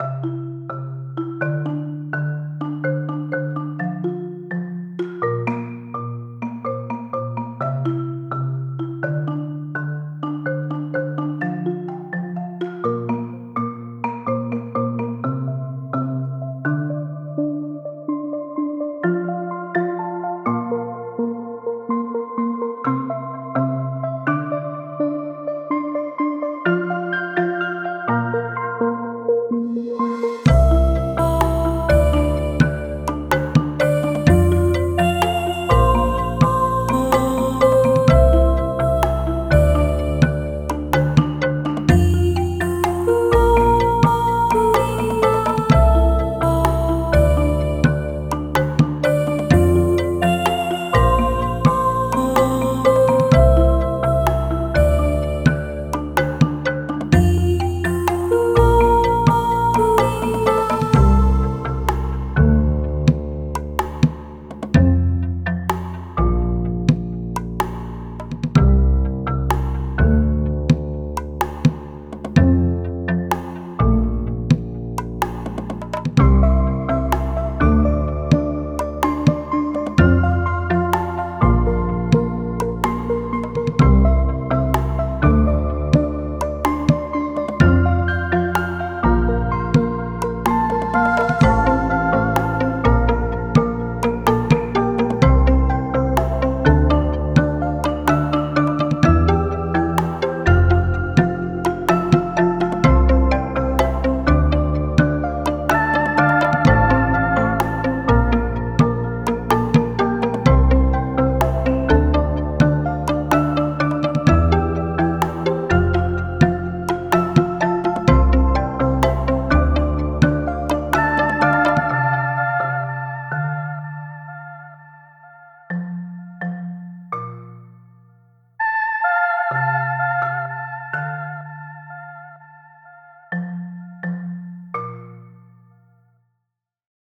you